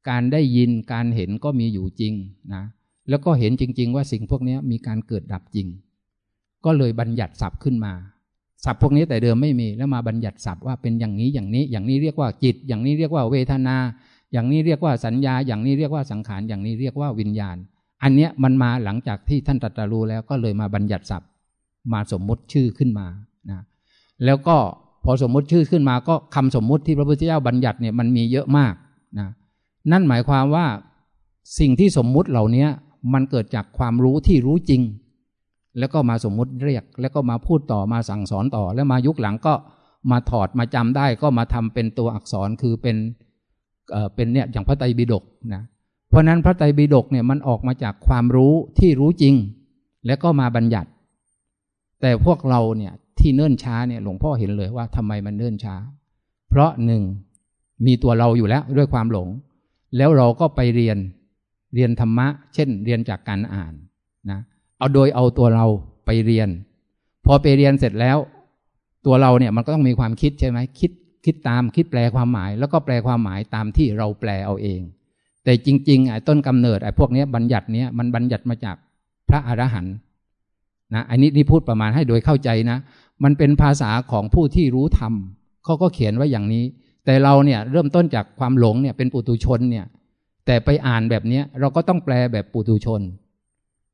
การได้ยินการเห็นก็มีอยู่จริงนะ แล้วก็เห็นจริง ๆ ว่าสิ่งพวกนี้มีการเกิดดับจริง ก็เลยบัญญัติศัพท์ขึ้นมาศัพท์พวกนี้แต่เดิมไม่มีแล้วมาบัญญัติศัพท์ว่าเป็นอย่างนี้อย่างนี้ อย่างนี้เรียกว่าจิต อย่างนี้เรียกว่าเวทนา อย่างนี้เรียกว่าสัญญา อย่างนี้เรียกว่าสังขารอย่างนี้เรียกว่าวิญญาณ อันเนี้ยมันมาหลังจากที่ท่านตรัสรู้แล้วก็เลยมาบัญญัติศัพท์ มาสมมติชื่อขึ้นมานะแล้วก็พอสมมติชื่อขึ้นมาก็คำสมมุติที่พระพุทธเจ้าบัญญัติเนี่ยมันมีเยอะมากนะนั่นหมายความว่าสิ่งที่สมมุติเหล่านี้ มันเกิดจากความรู้ที่รู้จริง แล้วก็มาสมมุติเรียก แล้วก็มาพูดต่อมาสั่งสอนต่อ แล้วมายุคหลังก็มาถอดมาจำได้ก็มาทำเป็นตัวอักษรคือเป็นเอ่อเป็นเนี่ยอย่างพระไตรปิฎกนะเพราะนั้นพระไตรปิฎกเนี่ยมันออกมาจากความรู้ที่รู้จริง แล้วก็มาบัญญัติ แต่พวกเราเนี่ยที่เนิ่นช้าเนี่ยหลวงพ่อเห็นเลยว่าทำไมมันเนิ่นช้า เพราะหนึ่งมีตัวเราอยู่แล้วด้วยความหลง แล้วเราก็ไปเรียน เรียนธรรมะ เช่น เรียนจากการอ่านนะเอาโดยเอาตัวเราไปเรียน พอไปเรียนเสร็จแล้ว ตัวเราเนี่ยมันก็ต้องมีความคิดใช่ไหมคิดคิดตามคิดแปลความหมาย แล้วก็แปลความหมายตามที่เราแปลเอาเอง แต่จริงๆไอ้ต้นกำเนิดไอ้พวกนี้บัญญัติเนี้ยมันบัญญัติมาจากพระอรหันต์นะอันนี้นี่พูดประมาณให้โดยเข้าใจนะ มันเป็นภาษาของผู้ที่รู้ธรรมเขาก็เขียนไว้อย่างนี้ แต่เราเนี่ยเริ่มต้นจากความหลงเนี่ยเป็นปุตุชนเนี่ย แต่ไปอ่านแบบเนี้ยเราก็ต้องแปลแบบปุตุชน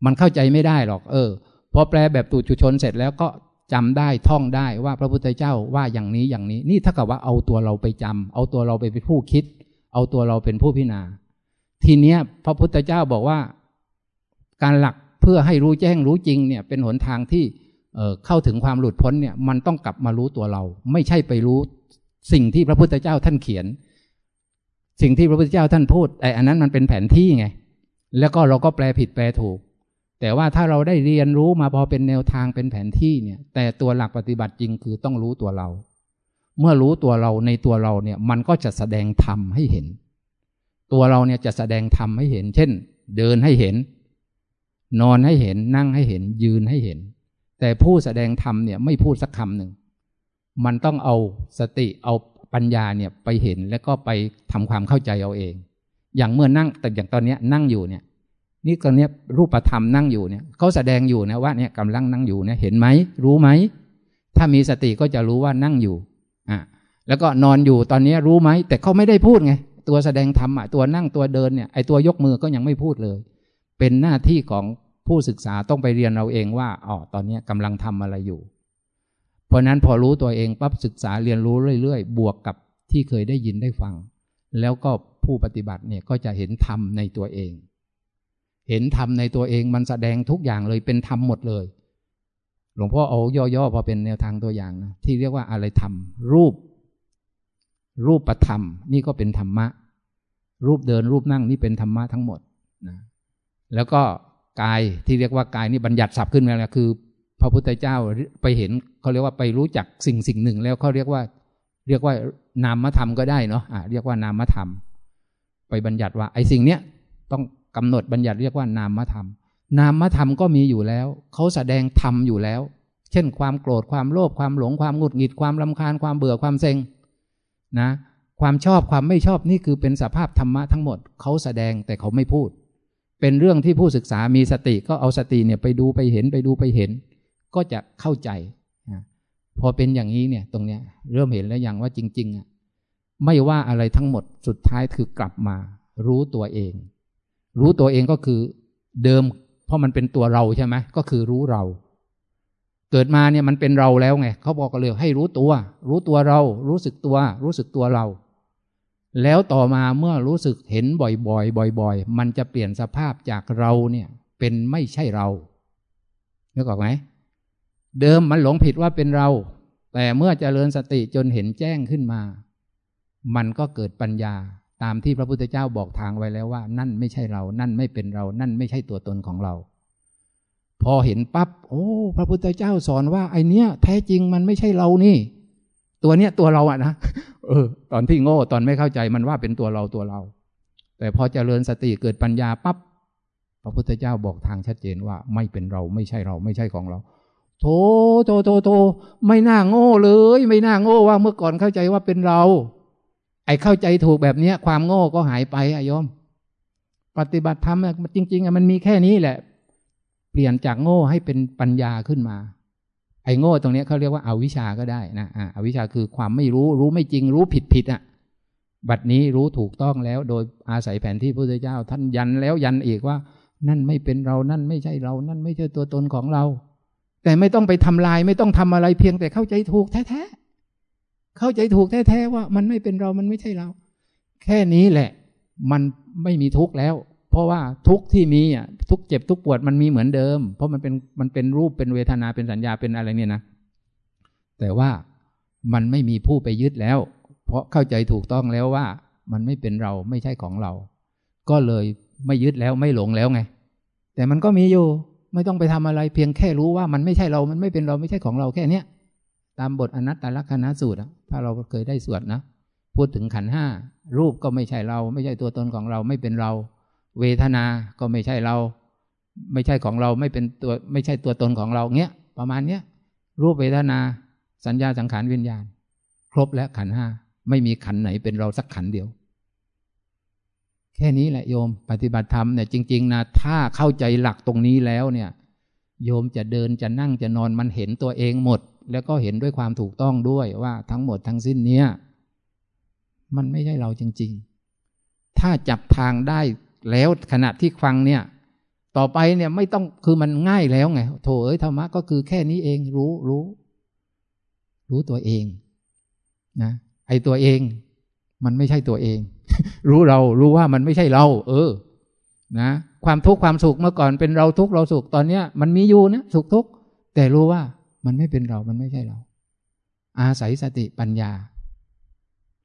มันเข้าใจไม่ได้หรอก เออพอแปลแบบปุตุชนเสร็จแล้วก็จำได้ท่องได้ว่าพระพุทธเจ้าว่าอย่างนี้อย่างนี้ นี่ถ้ากับว่าเอาตัวเราไปจำเอาตัวเราไปเป็นผู้คิด เอาตัวเราเป็นผู้พิจารณา ทีเนี้ยพระพุทธเจ้าบอกว่า การหลักเพื่อให้รู้แจ้งรู้จริงเนี่ยเป็นหนทางที่เเข้าถึงความหลุดพ้นเนี่ยมันต้องกลับมารู้ตัวเรา ไม่ใช่ไปรู้สิ่งที่พระพุทธเจ้าท่านเขียน สิ่งที่พระพุทธเจ้าท่านพูดไอ้อันนั้นมันเป็นแผนที่ไง แล้วก็เราก็แปลผิดแปลถูก แต่ว่าถ้าเราได้เรียนรู้มาพอเป็นแนวทางเป็นแผนที่เนี่ย แต่ตัวหลักปฏิบัติจริงคือต้องรู้ตัวเรา เมื่อรู้ตัวเราในตัวเราเนี่ย มันก็จะแสดงธรรมให้เห็น ตัวเราเนี่ยจะแสดงธรรมให้เห็น เช่น เดินให้เห็น นอนให้เห็นนั่งให้เห็น ยืนให้เห็น แต่ผู้แสดงธรรมเนี่ยไม่พูดสักคำหนึ่งมันต้องเอาสติเอา ปัญญาเนี่ยไปเห็นแล้วก็ไปทำความเข้าใจเอาเอง อย่างเมื่อนั่งแต่อย่างตอนนี้นั่งอยู่เนี่ย นี่ตอนนี้รูปธรรมนั่งอยู่เนี่ยเขาแสดงอยู่นะว่าเนี่ยกำลังนั่งอยู่เนี่ยเห็นไหมรู้ไหมถ้ามีสติก็จะรู้ว่านั่งอยู่อะแล้วก็นอนอยู่ตอนนี้รู้ไหมแต่เขาไม่ได้พูดไงตัวแสดงธรรมอะตัวนั่งตัวเดินเนี่ยไอตัวยกมือก็ยังไม่พูดเลย เป็นหน้าที่ของผู้ศึกษาต้องไปเรียนเราเองว่าอ๋อตอนนี้กำลังทำอะไรอยู่ เพราะนั้นพอรู้ตัวเองปั๊บศึกษาเรียนรู้เรื่อยๆ บวกกับที่เคยได้ยินได้ฟัง แล้วก็ผู้ปฏิบัติเนี่ยก็จะเห็นธรรมในตัวเอง เห็นธรรมในตัวเองมันแสดงทุกอย่างเลยเป็นธรรมหมดเลย หลวงพ่อเอาย่อๆพอเป็นแนวทางตัวอย่างนะที่เรียกว่าอะไรธรรม รูป รูปประธรรม นี่ก็เป็นธรรมะ รูปเดินรูปนั่งนี่เป็นธรรมะทั้งหมดนะแล้วก็กายที่เรียกว่ากายนี่บัญญัติศัพท์ขึ้นมาแล้วคือ ระพุทธเจ้าไปเห็นเขาเรียกว่าไปรู้จักสิ่งสิ่งหนึ่ง แล้วเขาเรียกว่า เรียกว่านามธรรมก็ได้เนาะะเรียกว่านามธรรม ไปบัญญัติว่า ไอ้สิ่งเนี้ยต้องกำหนดบัญญัติเรียกว่านามธรรม นามธรรมก็มีอยู่แล้วเขาแสดงธรรมอยู่แล้ว เช่น ความโกรธความโลภความหลงความหงุดหงิดความลำคาญความเบื่อความเซ็งนะ ความชอบความไม่ชอบนี่คือเป็นสภาพธรรมะทั้งหมดเขาแสดงแต่เขาไม่พูด เป็นเรื่องที่ผู้ศึกษามีสติก็เอาสติเนี่ยไปดูไปเห็นไปดูไปเห็น ก็จะเข้าใจพอเป็นอย่างนี้เนี่ยตรงเนี้ยเริ่มเห็นแล้วอย่างว่าจริงๆอะไม่ว่าอะไรทั้งหมดสุดท้ายคือกลับมา รู้ตัวเอง รู้ตัวเองก็คือเดิม เพราะมันเป็นตัวเราใช่ไหมก็คือรู้เรา เกิดมาเนี่ยมันเป็นเราแล้วไงเขาบอกกันเลยให้รู้ตัว รู้ตัวเรา รู้สึกตัว รู้สึกตัวเรา แล้วต่อมาเมื่อรู้สึกเห็นบ่อยๆบ่อย ๆ มันจะเปลี่ยนสภาพจากเราเนี่ย เป็นไม่ใช่เรานึกออกไหม เดิมมันหลงผิดว่าเป็นเรา แต่เมื่อเจริญสติจนเห็นแจ้งขึ้นมา มันก็เกิดปัญญาตามที่พระพุทธเจ้าบอกทางไว้แล้วว่า นั่นไม่ใช่เรา นั่นไม่เป็นเรา นั่นไม่ใช่ตัวตนของเรา พอเห็นปับ๊บโอ้ พระพุทธเจ้าสอนว่าไอเนี้ยแท้จริงมันไม่ใช่เรานี่ ตัวเนี้ยตัวเราอะนะเออ ตอนที่โง่ตอนไม่เข้าใจมันว่าเป็นตัวเราตัวเรา แต่พอเจริญสติเกิดปัญญาปับ๊บพระพุทธเจ้าบอกทางชัดเจนว่าไม่เป็นเราไม่ใช่เราไม่ใช่ของเรา โถโถโถโถไม่น่าโง่เลย ไม่น่าโง่ว่าเมื่อก่อนเข้าใจว่าเป็นเรา ไอ้เข้าใจถูกแบบเนี้ย ความโง่ก็หายไปอะโยม ปฏิบัติธรรมจริง ๆมันมีแค่นี้แหละ เปลี่ยนจากโง่ให้เป็นปัญญาขึ้นมา ไอ้โง่ตรงนี้เขาเรียกว่าอาวิชาก็ได้นะอ่าอวิชาคือความไม่รู้รู้ไม่จริง รู้ผิดผิดอะบัดนี้รู้ถูกต้องแล้ว โดยอาศัยแผนที่พระพุทธเจ้า ท่านยันแล้วยันอีกว่า นั่นไม่เป็นเรานั่นไม่ใช่เรา นั่นไม่ใช่ตัวตนของเรา แต่ไม่ต้องไปทำลาย ไม่ต้องทำอะไรเพียงแต่เข้าใจถูกแท้ๆ เข้าใจถูกแท้ๆว่ามันไม่เป็นเรามันไม่ใช่เรา แค่นี้แหละ มันไม่มีทุกข์แล้ว เพราะว่าทุกที่มีอะทุกเจ็บทุกปวดมันมีเหมือนเดิม เพราะมันเป็นมันเป็นรูปเป็นเวทนาเป็นสัญญาเป็นอะไรเนี่ยนะแต่ว่ามันไม่มีผู้ไปยึดแล้ว เพราะเข้าใจถูกต้องแล้วว่า มันไม่เป็นเราไม่ใช่ของเรา ก็เลยไม่ยึดแล้วไม่หลงแล้วไง แต่มันก็มีอยู่ ไม่ต้องไปทำอะไรเพียงแค่รู้ว่ามันไม่ใช่เรา มันไม่เป็นเราไม่ใช่ของเราแค่เนี้ยตามบทอนัตตลักษณะสูตรถ้าเราเคยได้สวดนะพูดถึงขันห้ารูปก็ไม่ใช่เรา ไม่ใช่ตัวตนของเราไม่เป็นเรา เวทนา ก็ไม่ใช่เรา ไม่ใช่ของเราไม่เป็นตัวไม่ใช่ตัวตนของเราเงี้ยประมาณเนี้ยรูปเวทนา สัญญาสังขารวิญญาณ ครบแล้วขันห้าไม่มีขันไหนเป็นเราสักขันเดียว แค่นี้แหละโยม ปฏิบัติธรรมเนี่ยจริง ๆนะถ้าเข้าใจหลักตรงนี้แล้วเนี่ย โยมจะเดินจะนั่งจะนอนมันเห็นตัวเองหมด แล้วก็เห็นด้วยความถูกต้องด้วยว่าทั้งหมดทั้งสิ้นเนี้ยมันไม่ใช่เราจริง ๆ ถ้าจับทางได้แล้วขณะที่ฟังเนี่ย ต่อไปเนี่ยไม่ต้องคือมันง่ายแล้วไงโถเอ้ยธรรมะก็คือแค่นี้เองรู้รู้ รู้ตัวเองนะไอตัวเอง มันไม่ใช่ตัวเอง รู้เรารู้ว่ามันไม่ใช่เรา เออ นะ ความทุกข์ความสุขเมื่อก่อนเป็นเราทุกข์เราสุขตอนเนี้ย มันมีอยู่นะสุขทุกข์แต่รู้ว่ามันไม่เป็นเรา มันไม่ใช่เรา อาศัยสติปัญญา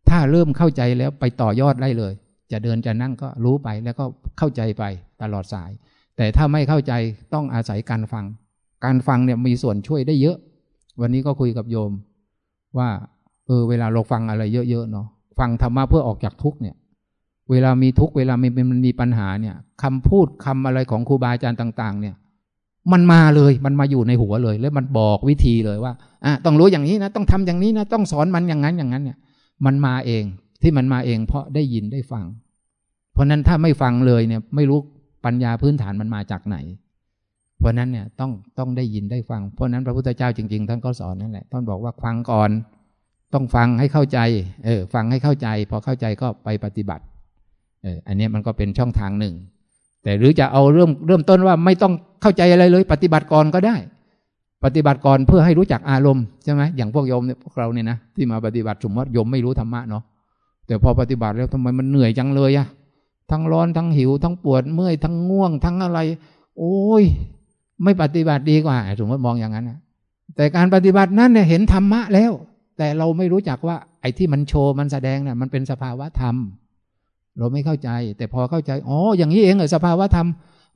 ถ้าเริ่มเข้าใจแล้วไปต่อยอดได้เลย จะเดินจะนั่งก็รู้ไปแล้วก็เข้าใจไปตลอดสาย แต่ถ้าไม่เข้าใจต้องอาศัยการฟัง การฟังเนี่ยมีส่วนช่วยได้เยอะ วันนี้ก็คุยกับโยมว่า เออ เวลาเราฟังอะไรเยอะๆเนาะฟังธรรมะเพื่อออกจากทุกเนี่ย เวลามีทุกเวลามีมันมีปัญหาเนี่ยคำพูดคำอะไรของครูบาอาจารย์ต่าง ๆ เนี่ย มันมาเลยมันมาอยู่ในหัวเลย แล้วมันบอกวิธีเลยว่าอะต้องรู้อย่างนี้นะต้องทำอย่างนี้นะต้องสอนมันอย่างนั้นอย่างนั้นเนี่ย มันมาเองที่มันมาเอง เพราะได้ยินได้ฟัง เพราะนั้นถ้าไม่ฟังเลยเนี่ย ไม่รู้ปัญญาพื้นฐานมันมาจากไหน เพราะนั้นเนี่ยต้องต้องได้ยินได้ฟัง เพราะนั้นพระพุทธเจ้าจริง ๆ ท่านก็สอนนั่นแหละท่านบอกว่าฟังก่อน ต้องฟังให้เข้าใจ เออ ฟังให้เข้าใจ พอเข้าใจก็ไปปฏิบัติ อออันนี้มันก็เป็นช่องทางหนึ่ง แต่หรือจะเอาเริ่มเริ่มต้นว่าไม่ต้องเข้าใจอะไรเลย ปฏิบัติก่อนก็ได้ ปฏิบัติก่อนเพื่อให้รู้จักอารมณ์ใช่ไหมอย่างพวกโยมเนี่ยพวกเราเนี่ยนะที่มาปฏิบัติสมมติโยมไม่รู้ธรรมะเนาะแต่พอปฏิบัติแล้วทำไมมันเหนื่อยจังเลยอะทั้งร้อนทั้งหิว ทั้งปวดเมื่อยทั้งง่วง ทั้งอะไร โอ้ย ไม่ปฏิบัติดีกว่า สมมติมองอย่างนั้นนะแต่การปฏิบัตินั้นเนี่ยเห็นธรรมะแล้ว แต่เราไม่รู้จักว่า ไอ้ที่มันโชว์มันแสดงเนี่ยมันเป็นสภาวะธรรม เราไม่เข้าใจ แต่พอเข้าใจอ๋ออย่างนี้เองเหรอสภาวะธรรม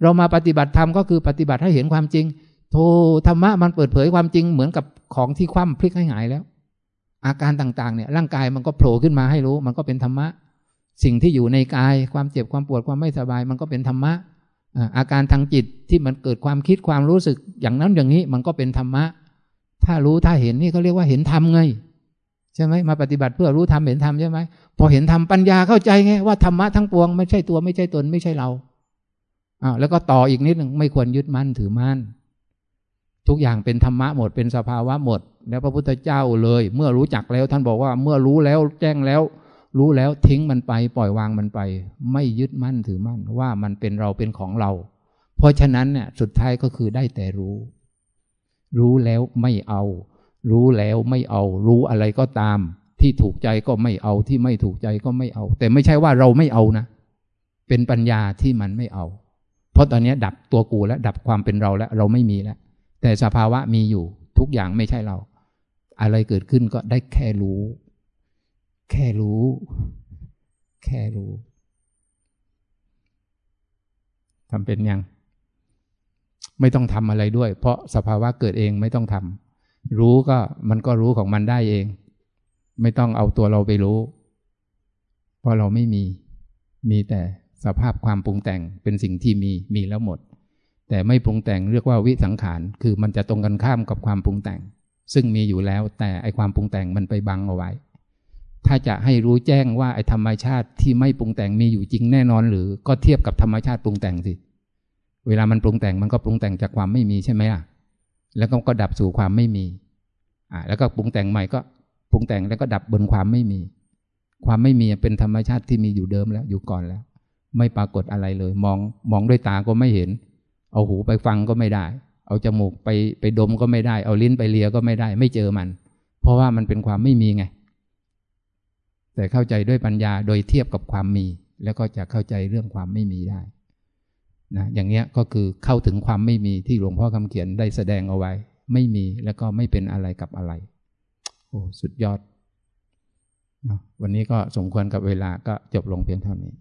เรามาปฏิบัติธรรมก็คือปฏิบัติให้เห็นความจริง โทธรรมะมันเปิดเผยความจริงเหมือนกับของที่คว่ำพลิกให้หายแล้ว อาการต่างๆเนี่ยร่างกายมันก็โผล่ขึ้นมาให้รู้ มันก็เป็นธรรมะ สิ่งที่อยู่ในกายความเจ็บความปวดความไม่สบาย มันก็เป็นธรรมะอาการทางจิตที่มันเกิดความคิดความรู้สึกอย่างนั้นอย่างนี้มันก็เป็นธรรมะ ถ้ารู้ถ้าเห็นนี่เขาเรียกว่าเห็นธรรมไง ใช่ไหมมาปฏิบัติเพื่อรู้ธรรมเห็นธรรมใช่ไหมพอเห็นธรรมปัญญาเข้าใจไงว่าธรรมะทั้งปวงไม่ใช่ตัวไม่ใช่ตนไม่ใช่เราอ้าวแล้วก็ต่ออีกนิดหนึ่งไม่ควรยึดมั่นถือมั่นทุกอย่างเป็นธรรมะหมดเป็นสภาวะหมด แล้วพระพุทธเจ้าเลย เมื่อรู้จักแล้วท่านบอกว่าเมื่อรู้แล้วแจ้งแล้ว รู้แล้วทิ้งมันไป ปล่อยวางมันไป ไม่ยึดมั่นถือมั่นว่ามันเป็นเราเป็นของเรา เพราะฉะนั้นเนี่ยสุดท้ายก็คือได้แต่รู้ รู้แล้วไม่เอา รู้แล้วไม่เอา รู้อะไรก็ตาม ที่ถูกใจก็ไม่เอาที่ไม่ถูกใจก็ไม่เอา แต่ไม่ใช่ว่าเราไม่เอานะ เป็นปัญญาที่มันไม่เอา เพราะตอนนี้ดับตัวกูแล้ว ดับความเป็นเราแล้ว เราไม่มีแล้ว แต่สภาวะมีอยู่ ทุกอย่างไม่ใช่เรา อะไรเกิดขึ้นก็ได้แค่รู้ แค่รู้ แค่รู้ทำเป็นยัง ไม่ต้องทำอะไรด้วย เพราะสภาวะเกิดเองไม่ต้องทำ รู้ก็มันก็รู้ของมันได้เอง ไม่ต้องเอาตัวเราไปรู้ เพราะเราไม่มีมีแต่สภาพความปรุงแต่งเป็นสิ่งที่มีมีแล้วหมด แต่ไม่ปรุงแต่งเรียกว่าวิสังขารคือมันจะตรงกันข้ามกับความปรุงแต่ง ซึ่งมีอยู่แล้วแต่ไอความปรุงแต่งมันไปบังเอาไว้ ถ้าจะให้รู้แจ้งว่าไอธรรมชาติที่ไม่ปรุงแต่งมีอยู่จริงแน่นอน หรือก็เทียบกับธรรมชาติปรุงแต่งสิเวลามันปรุงแต่งมันก็ปรุงแต่งจากความไม่มีใช่ไหมอะ แล้วก็ดับสู่ความไม่มีอ่าแล้วก็ปรุงแต่งใหม่ก็ปรุงแต่งแล้วก็ดับบนความไม่มี ความไม่มีเป็นธรรมชาติที่มีอยู่เดิมแล้วอยู่ก่อนแล้ว ไม่ปรากฏอะไรเลย มองมองด้วยตาก็ไม่เห็น เอาหูไปฟังก็ไม่ได้ เอาจมูกไปไปดมก็ไม่ได้ เอาลิ้นไปเลียก็ไม่ได้ ไม่เจอมัน เพราะว่ามันเป็นความไม่มีไง แต่เข้าใจด้วยปัญญาโดยเทียบกับความมี แล้วก็จะเข้าใจเรื่องความไม่มีได้ นะอย่างเนี้ยก็คือเข้าถึงความไม่มีที่หลวงพ่อคำเขียนได้แสดงเอาไว้ ไม่มีแล้วก็ไม่เป็นอะไรกับอะไร โอ้สุดยอดนะวันนี้ก็สมควรกับเวลาก็จบลงเพียงเท่านี้